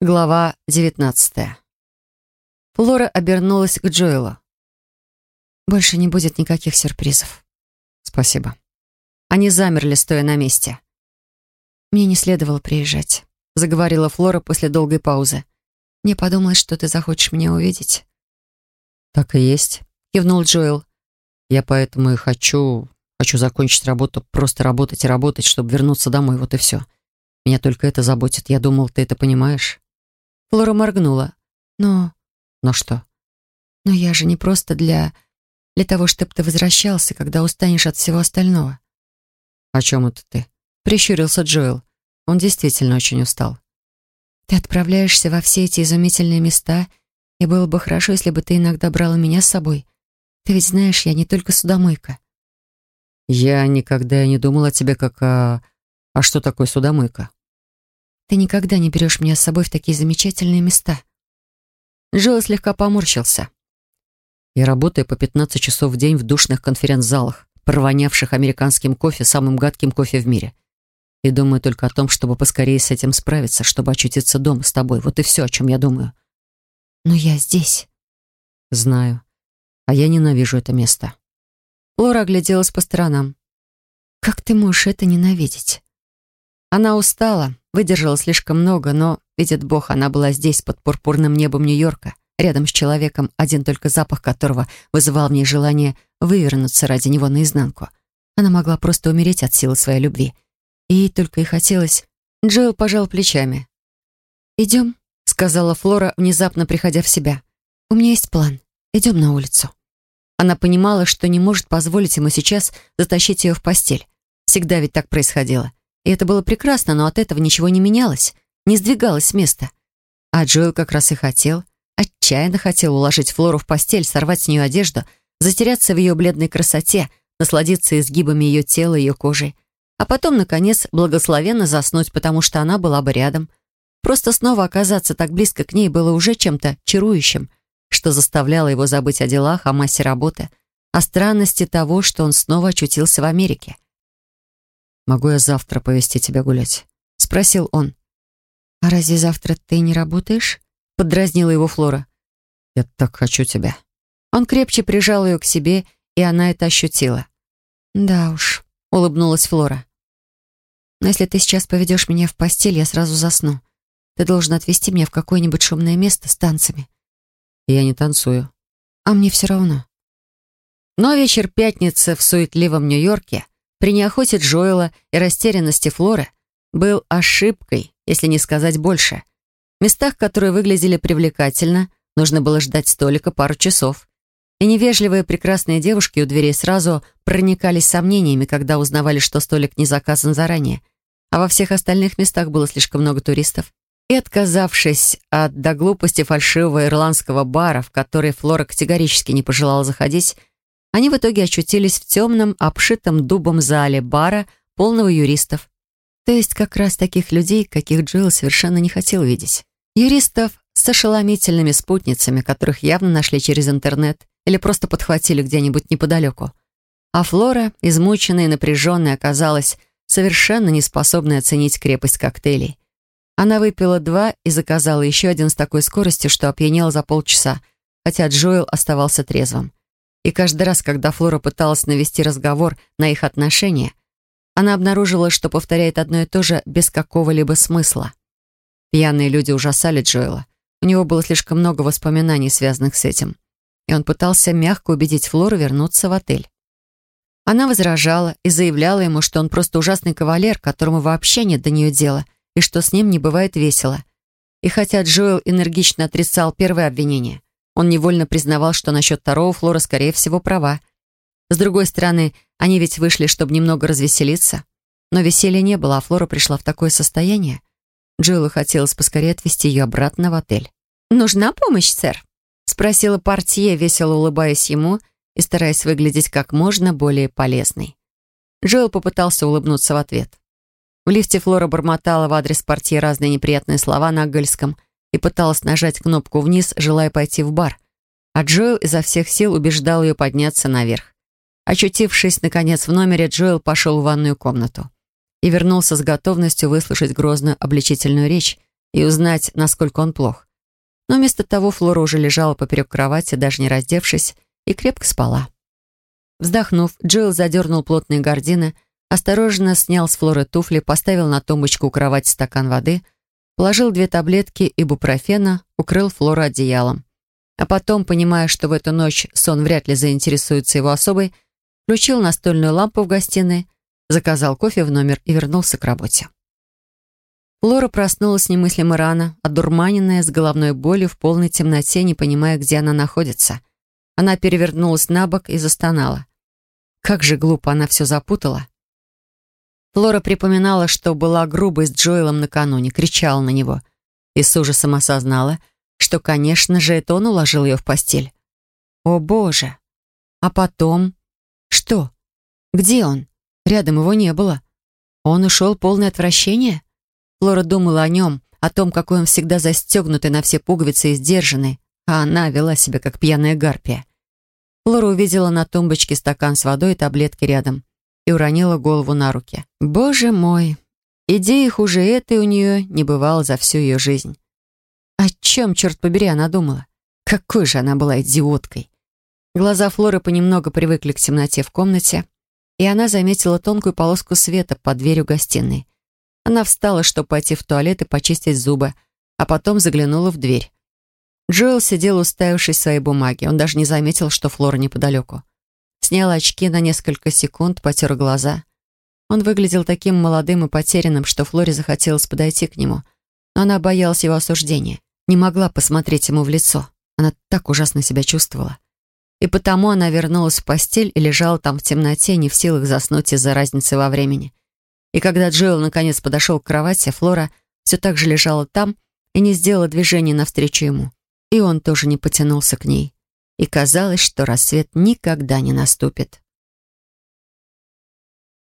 Глава девятнадцатая. Флора обернулась к Джоэлу. «Больше не будет никаких сюрпризов». «Спасибо». Они замерли, стоя на месте. «Мне не следовало приезжать», — заговорила Флора после долгой паузы. «Мне подумалось, что ты захочешь меня увидеть». «Так и есть», — кивнул Джоэл. «Я поэтому и хочу... Хочу закончить работу, просто работать и работать, чтобы вернуться домой, вот и все. Меня только это заботит. Я думал, ты это понимаешь». Флора моргнула. «Но...» «Но что?» «Но я же не просто для... для того, чтобы ты возвращался, когда устанешь от всего остального». «О чем это ты?» Прищурился Джоэл. Он действительно очень устал. «Ты отправляешься во все эти изумительные места, и было бы хорошо, если бы ты иногда брала меня с собой. Ты ведь знаешь, я не только судомойка». «Я никогда не думал о тебе как о... А что такое судомойка?» Ты никогда не берешь меня с собой в такие замечательные места». Джилл слегка поморщился. «Я работаю по 15 часов в день в душных конференц-залах, провонявших американским кофе, самым гадким кофе в мире. И думаю только о том, чтобы поскорее с этим справиться, чтобы очутиться дома с тобой. Вот и все, о чем я думаю». «Но я здесь». «Знаю. А я ненавижу это место». Лора огляделась по сторонам. «Как ты можешь это ненавидеть?» Она устала, выдержала слишком много, но, видит Бог, она была здесь, под пурпурным небом Нью-Йорка, рядом с человеком, один только запах которого вызывал в ней желание вывернуться ради него наизнанку. Она могла просто умереть от силы своей любви. И ей только и хотелось... Джилл пожал плечами. «Идем», — сказала Флора, внезапно приходя в себя. «У меня есть план. Идем на улицу». Она понимала, что не может позволить ему сейчас затащить ее в постель. Всегда ведь так происходило. И это было прекрасно, но от этого ничего не менялось, не сдвигалось с места. А Джоэл как раз и хотел, отчаянно хотел уложить Флору в постель, сорвать с нее одежду, затеряться в ее бледной красоте, насладиться изгибами ее тела, ее кожей. А потом, наконец, благословенно заснуть, потому что она была бы рядом. Просто снова оказаться так близко к ней было уже чем-то чарующим, что заставляло его забыть о делах, о массе работы, о странности того, что он снова очутился в Америке. «Могу я завтра повезти тебя гулять?» — спросил он. «А разве завтра ты не работаешь?» — подразнила его Флора. «Я так хочу тебя». Он крепче прижал ее к себе, и она это ощутила. «Да уж», — улыбнулась Флора. «Но если ты сейчас поведешь меня в постель, я сразу засну. Ты должен отвезти меня в какое-нибудь шумное место с танцами». «Я не танцую». «А мне все равно». Но вечер пятницы в суетливом Нью-Йорке — при неохоте Джоэла и растерянности Флоры был ошибкой, если не сказать больше. В местах, которые выглядели привлекательно, нужно было ждать столика пару часов. И невежливые прекрасные девушки у дверей сразу проникались сомнениями, когда узнавали, что столик не заказан заранее. А во всех остальных местах было слишком много туристов. И отказавшись от до глупости фальшивого ирландского бара, в который Флора категорически не пожелала заходить, они в итоге очутились в темном, обшитом дубом зале бара, полного юристов. То есть как раз таких людей, каких Джилл совершенно не хотел видеть. Юристов с ошеломительными спутницами, которых явно нашли через интернет или просто подхватили где-нибудь неподалеку. А Флора, измученная и напряженная, оказалась совершенно неспособной оценить крепость коктейлей. Она выпила два и заказала еще один с такой скоростью, что опьянела за полчаса, хотя Джоэл оставался трезвым. И каждый раз, когда Флора пыталась навести разговор на их отношения, она обнаружила, что повторяет одно и то же без какого-либо смысла. Пьяные люди ужасали Джоэла. У него было слишком много воспоминаний, связанных с этим. И он пытался мягко убедить Флору вернуться в отель. Она возражала и заявляла ему, что он просто ужасный кавалер, которому вообще нет до нее дела, и что с ним не бывает весело. И хотя Джоэл энергично отрицал первое обвинение, он невольно признавал, что насчет второго Флора, скорее всего, права. С другой стороны, они ведь вышли, чтобы немного развеселиться. Но веселья не было, а Флора пришла в такое состояние. Джилу хотелось поскорее отвезти ее обратно в отель. «Нужна помощь, сэр?» — спросила портье, весело улыбаясь ему и стараясь выглядеть как можно более полезной. Джилл попытался улыбнуться в ответ. В лифте Флора бормотала в адрес портье разные неприятные слова на ангельском — и пыталась нажать кнопку вниз, желая пойти в бар. А Джоэл изо всех сил убеждал ее подняться наверх. Очутившись, наконец, в номере, Джоэл пошел в ванную комнату и вернулся с готовностью выслушать грозную обличительную речь, и узнать, насколько он плох. Но вместо того Флора уже лежала поперек кровати, даже не раздевшись, и крепко спала. Вздохнув, Джилл задернул плотные гардины, осторожно снял с Флоры туфли, поставил на тумбочку у кровати стакан воды, положил две таблетки ибупрофена, укрыл Флору одеялом. А потом, понимая, что в эту ночь сон вряд ли заинтересуется его особой, включил настольную лампу в гостиной, заказал кофе в номер и вернулся к работе. Флора проснулась немыслимо рано, одурманенная, с головной болью, в полной темноте, не понимая, где она находится. Она перевернулась на бок и застонала. Как же глупо она все запутала. Флора припоминала, что была грубой с Джоэлом накануне, кричала на него и с ужасом осознала — что, конечно же, это он уложил ее в постель. О, Боже! А потом... Что? Где он? Рядом его не было. Он ушел полное отвращение? Флора думала о нем, о том, какой он всегда застегнутый на все пуговицы и сдержанный, а она вела себя, как пьяная гарпия. Флора увидела на тумбочке стакан с водой и таблетки рядом и уронила голову на руки. Боже мой! Идеи хуже этой у нее не бывало за всю ее жизнь. О чем, черт побери, она думала? Какой же она была идиоткой! Глаза Флоры понемногу привыкли к темноте в комнате, и она заметила тонкую полоску света под дверью гостиной. Она встала, чтобы пойти в туалет и почистить зубы, а потом заглянула в дверь. Джоэл сидел, уставившись своей бумаге. Он даже не заметил, что Флора неподалеку. Снял очки на несколько секунд, потер глаза. Он выглядел таким молодым и потерянным, что Флоре захотелось подойти к нему, но она боялась его осуждения не могла посмотреть ему в лицо. Она так ужасно себя чувствовала. И потому она вернулась в постель и лежала там в темноте, не в силах заснуть из-за разницы во времени. И когда Джоэл наконец подошел к кровати, Флора все так же лежала там и не сделала движения навстречу ему. И он тоже не потянулся к ней. И казалось, что рассвет никогда не наступит.